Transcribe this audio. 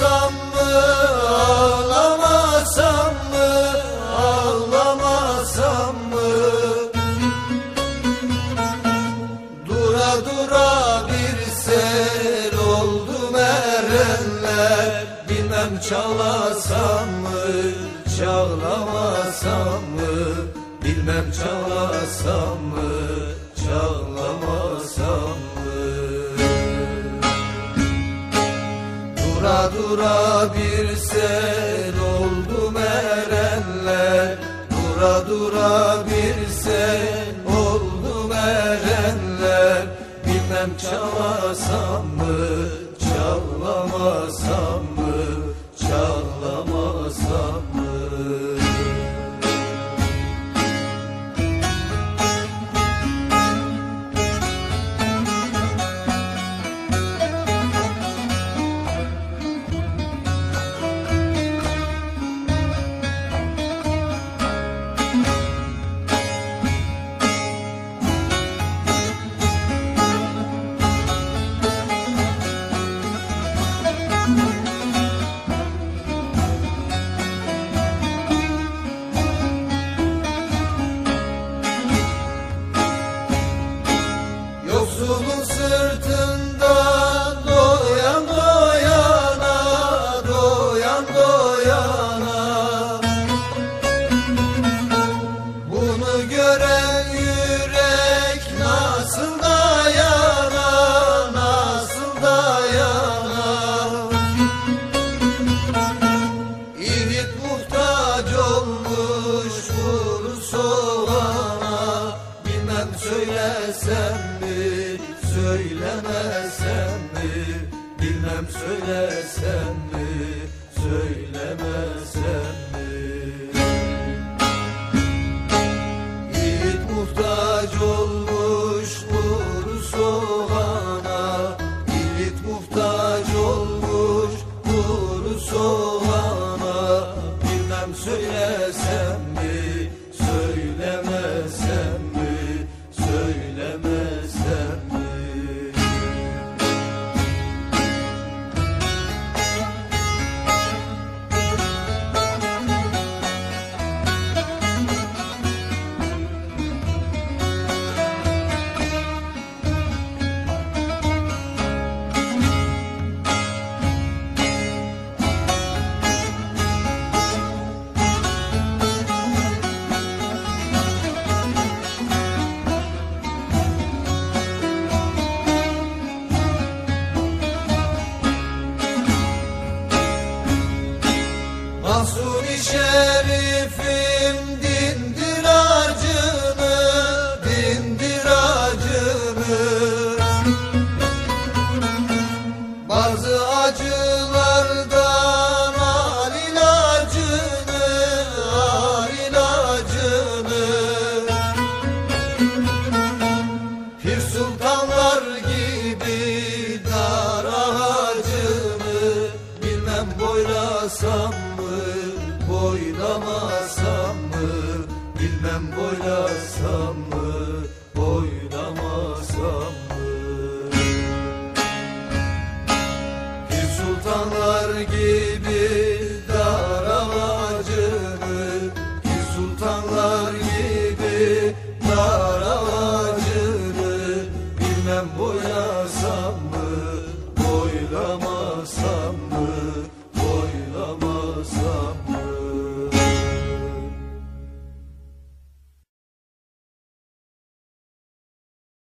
Ağlasam mı ağlamasam mı ağlamasam mı? Dura dura bir sel oldu erenler. Bilmem çalasam mı çağlamasam mı? Bilmem çalasam mı Dura dura bir sel oldu erenler. Dura dura bir sel oldu erenler. Bilmem çalasam mı Yoksulun sırtından söylesem mi, söylemesem mi? Yiğit muhtaç olmuş kuru soğana. Yiğit muhtaç olmuş kuru soğana. Bilmem söylesem mi, sultanlar gibi dar ağacını Bilmem boylasam mı, boylamasam mı? Bilmem boylasam mı, boylamasam mı? Bir sultanlar gibi